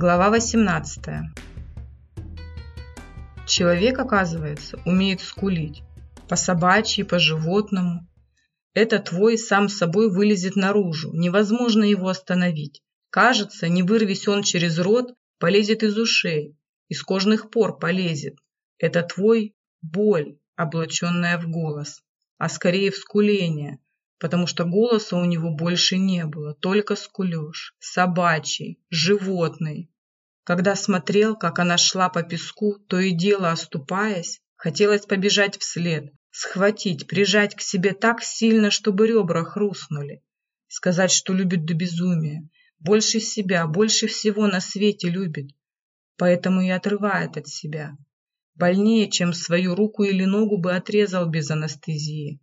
Глава 18. Человек, оказывается, умеет скулить. По собачьи, по животному. Это твой сам собой вылезет наружу. Невозможно его остановить. Кажется, не вырвись он через рот, полезет из ушей, из кожных пор полезет. Это твой боль, облаченная в голос, а скорее в скуление, потому что голоса у него больше не было, только скулеж, собачий, животный. Когда смотрел, как она шла по песку, то и дело оступаясь, хотелось побежать вслед, схватить, прижать к себе так сильно, чтобы ребра хрустнули, сказать, что любит до безумия, больше себя, больше всего на свете любит, поэтому и отрывает от себя. Больнее, чем свою руку или ногу бы отрезал без анестезии.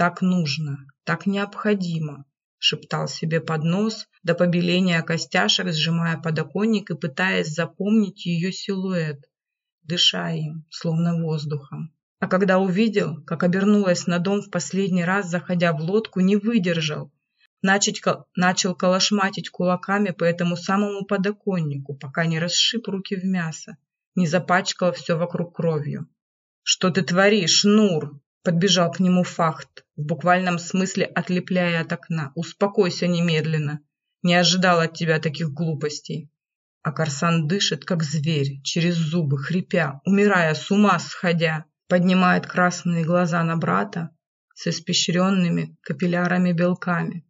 Так нужно, так необходимо, шептал себе под нос до побеления костяшек, сжимая подоконник и пытаясь запомнить ее силуэт, дыша им, словно воздухом. А когда увидел, как обернулась на дом в последний раз, заходя в лодку, не выдержал. Начать, начал калашматить кулаками по этому самому подоконнику, пока не расшиб руки в мясо, не запачкал все вокруг кровью. «Что ты творишь, Нур?» Подбежал к нему Фахт, в буквальном смысле отлепляя от окна. «Успокойся немедленно. Не ожидал от тебя таких глупостей». А Корсан дышит, как зверь, через зубы, хрипя, умирая, с ума сходя. Поднимает красные глаза на брата с испещренными капиллярами белками.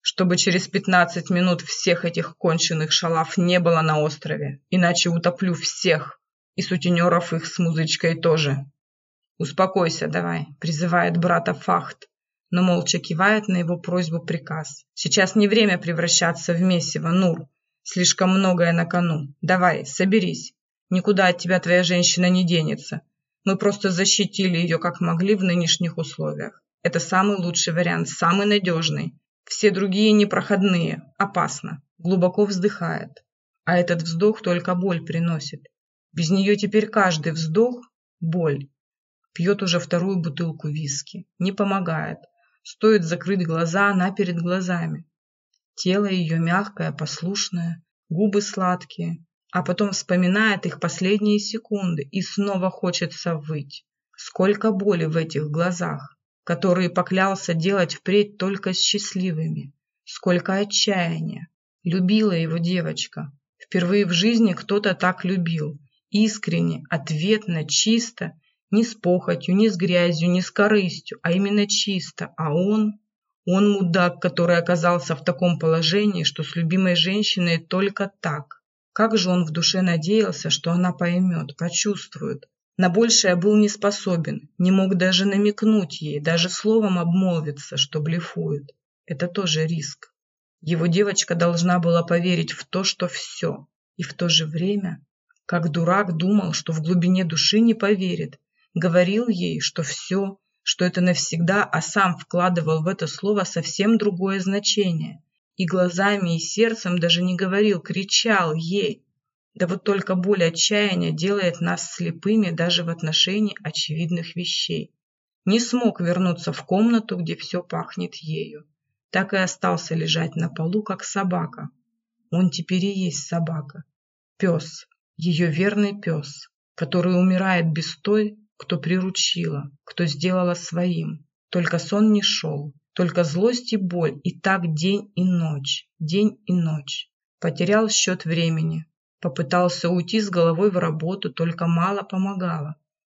Чтобы через пятнадцать минут всех этих конченых шалав не было на острове, иначе утоплю всех, и сутенеров их с музычкой тоже. «Успокойся давай», — призывает брата Фахт, но молча кивает на его просьбу приказ. «Сейчас не время превращаться в месиво, Нур. Слишком многое на кону. Давай, соберись. Никуда от тебя твоя женщина не денется. Мы просто защитили ее как могли в нынешних условиях. Это самый лучший вариант, самый надежный. Все другие непроходные, опасно. Глубоко вздыхает. А этот вздох только боль приносит. Без нее теперь каждый вздох – боль. Пьет уже вторую бутылку виски. Не помогает. Стоит закрыть глаза, она перед глазами. Тело ее мягкое, послушное, губы сладкие. А потом вспоминает их последние секунды и снова хочется выть. Сколько боли в этих глазах, которые поклялся делать впредь только счастливыми. Сколько отчаяния. Любила его девочка. Впервые в жизни кто-то так любил. Искренне, ответно, чисто не с похотью, не с грязью, не с корыстью, а именно чисто. А он... Он мудак, который оказался в таком положении, что с любимой женщиной только так. Как же он в душе надеялся, что она поймет, почувствует. На большее был не способен, не мог даже намекнуть ей, даже словом обмолвиться, что блефует. Это тоже риск. Его девочка должна была поверить в то, что все. И в то же время, как дурак, думал, что в глубине души не поверит, говорил ей, что все, что это навсегда, а сам вкладывал в это слово совсем другое значение. И глазами, и сердцем даже не говорил, кричал ей. Да вот только боль отчаяния делает нас слепыми даже в отношении очевидных вещей. Не смог вернуться в комнату, где все пахнет ею. Так и остался лежать на полу, как собака. Он теперь и есть собака. Пес, ее верный пес, который умирает без той, кто приручила, кто сделала своим. Только сон не шел, только злость и боль, и так день и ночь, день и ночь. Потерял счет времени, попытался уйти с головой в работу, только мало помогало.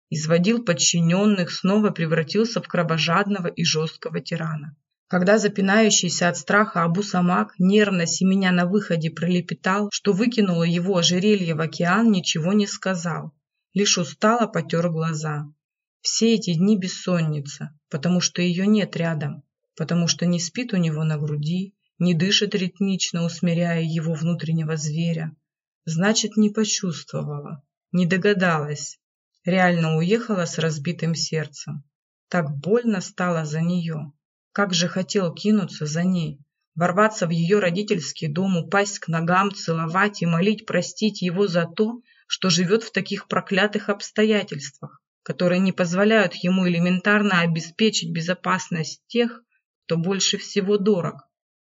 Изводил подчиненных, снова превратился в кровожадного и жесткого тирана. Когда запинающийся от страха Абу Самак, нервно семеня на выходе, пролепетал, что выкинуло его ожерелье в океан, ничего не сказал лишь устало потер глаза. Все эти дни бессонница, потому что ее нет рядом, потому что не спит у него на груди, не дышит ритмично, усмиряя его внутреннего зверя. Значит, не почувствовала, не догадалась. Реально уехала с разбитым сердцем. Так больно стало за нее. Как же хотел кинуться за ней, ворваться в ее родительский дом, упасть к ногам, целовать и молить простить его за то, что живет в таких проклятых обстоятельствах, которые не позволяют ему элементарно обеспечить безопасность тех, кто больше всего дорог.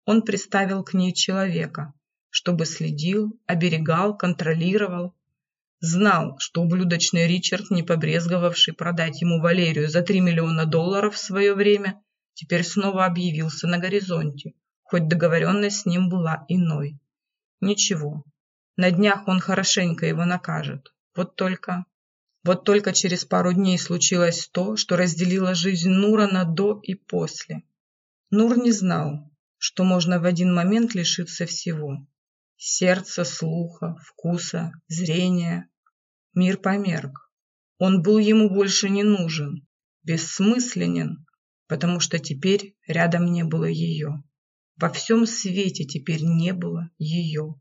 Он приставил к ней человека, чтобы следил, оберегал, контролировал. Знал, что ублюдочный Ричард, не побрезговавший продать ему Валерию за 3 миллиона долларов в свое время, теперь снова объявился на горизонте, хоть договоренность с ним была иной. Ничего, на днях он хорошенько его накажет. Вот только... Вот только через пару дней случилось то, что разделило жизнь Нура на до и после. Нур не знал, что можно в один момент лишиться всего. Сердца, слуха, вкуса, зрения. Мир померк. Он был ему больше не нужен, бессмысленен, потому что теперь рядом не было ее. Во всем свете теперь не было ее.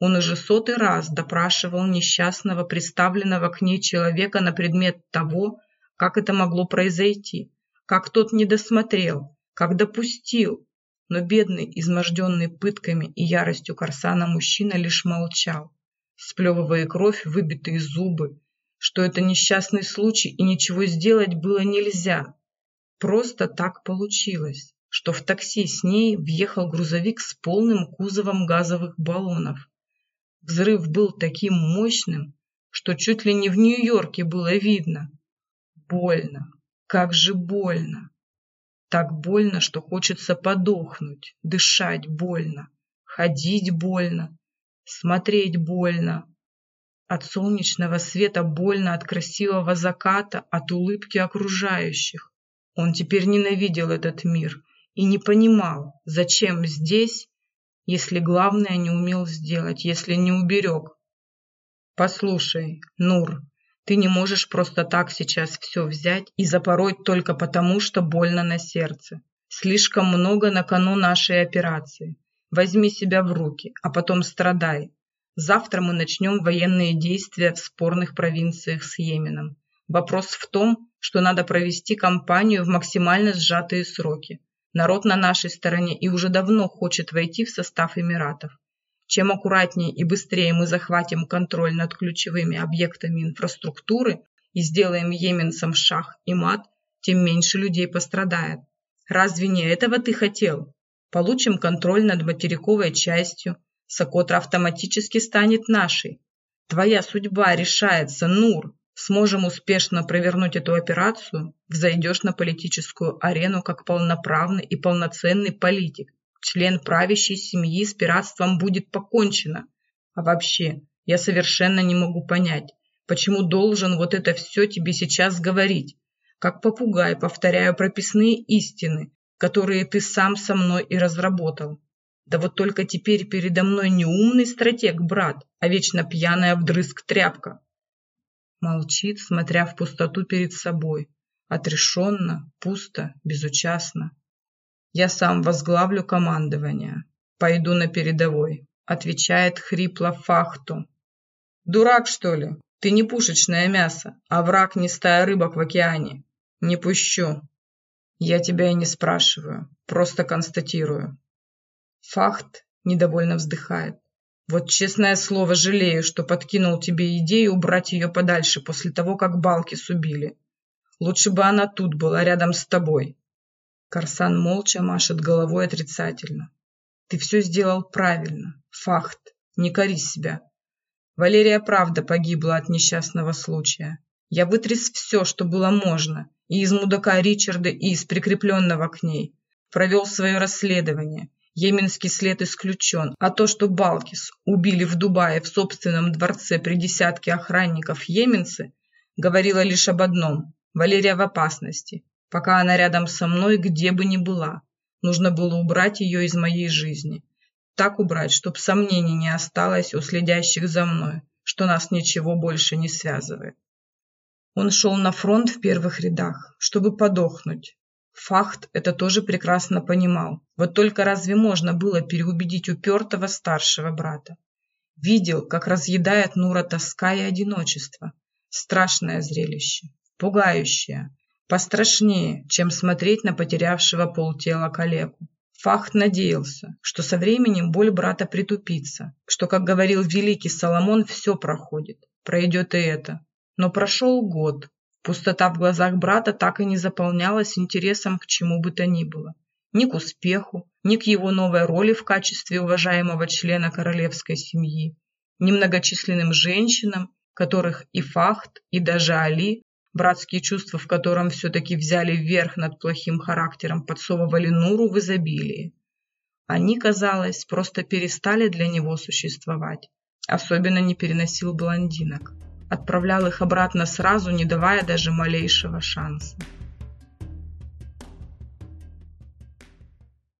Он уже сотый раз допрашивал несчастного, представленного к ней человека на предмет того, как это могло произойти, как тот не досмотрел, как допустил. Но бедный, изможденный пытками и яростью Корсана мужчина лишь молчал, сплевывая кровь, выбитые зубы, что это несчастный случай и ничего сделать было нельзя. Просто так получилось, что в такси с ней въехал грузовик с полным кузовом газовых баллонов. Взрыв был таким мощным, что чуть ли не в Нью-Йорке было видно. Больно, как же больно. Так больно, что хочется подохнуть, дышать больно, ходить больно, смотреть больно. От солнечного света больно, от красивого заката, от улыбки окружающих. Он теперь ненавидел этот мир и не понимал, зачем здесь если главное не умел сделать, если не уберег. Послушай, Нур, ты не можешь просто так сейчас все взять и запороть только потому, что больно на сердце. Слишком много на кону нашей операции. Возьми себя в руки, а потом страдай. Завтра мы начнем военные действия в спорных провинциях с Йеменом. Вопрос в том, что надо провести кампанию в максимально сжатые сроки. Народ на нашей стороне и уже давно хочет войти в состав Эмиратов. Чем аккуратнее и быстрее мы захватим контроль над ключевыми объектами инфраструктуры и сделаем йеменцам шах и мат, тем меньше людей пострадает. Разве не этого ты хотел? Получим контроль над материковой частью, Сокотра автоматически станет нашей. Твоя судьба решается, Нур сможем успешно провернуть эту операцию, взойдешь на политическую арену как полноправный и полноценный политик. Член правящей семьи с пиратством будет покончено. А вообще, я совершенно не могу понять, почему должен вот это все тебе сейчас говорить. Как попугай повторяю прописные истины, которые ты сам со мной и разработал. Да вот только теперь передо мной не умный стратег, брат, а вечно пьяная вдрызг тряпка. Молчит, смотря в пустоту перед собой. Отрешенно, пусто, безучастно. Я сам возглавлю командование. Пойду на передовой. Отвечает хрипло Фахту. Дурак, что ли? Ты не пушечное мясо, а враг не стая рыбок в океане. Не пущу. Я тебя и не спрашиваю, просто констатирую. Фахт недовольно вздыхает. Вот честное слово, жалею, что подкинул тебе идею убрать ее подальше после того, как балки субили. Лучше бы она тут была, рядом с тобой. Корсан молча машет головой отрицательно. Ты все сделал правильно. Факт. Не кори себя. Валерия правда погибла от несчастного случая. Я вытряс все, что было можно, и из мудака Ричарда, и из прикрепленного к ней. Провел свое расследование Йеменский след исключен, а то, что Балкис убили в Дубае в собственном дворце при десятке охранников йеменцы, говорило лишь об одном – Валерия в опасности. Пока она рядом со мной, где бы ни была, нужно было убрать ее из моей жизни. Так убрать, чтоб сомнений не осталось у следящих за мной, что нас ничего больше не связывает. Он шел на фронт в первых рядах, чтобы подохнуть, Фахт это тоже прекрасно понимал. Вот только разве можно было переубедить упертого старшего брата? Видел, как разъедает Нура тоска и одиночество. Страшное зрелище, пугающее, пострашнее, чем смотреть на потерявшего полтела калеку. Фахт надеялся, что со временем боль брата притупится, что, как говорил великий Соломон, все проходит, пройдет и это. Но прошел год, Пустота в глазах брата так и не заполнялась интересом к чему бы то ни было. ни к успеху, ни к его новой роли в качестве уважаемого члена королевской семьи, ни многочисленным женщинам, которых и Фахт, и даже Али, братские чувства в котором все-таки взяли верх над плохим характером, подсовывали Нуру в изобилии. Они, казалось, просто перестали для него существовать. Особенно не переносил блондинок. Отправлял их обратно сразу, не давая даже малейшего шанса.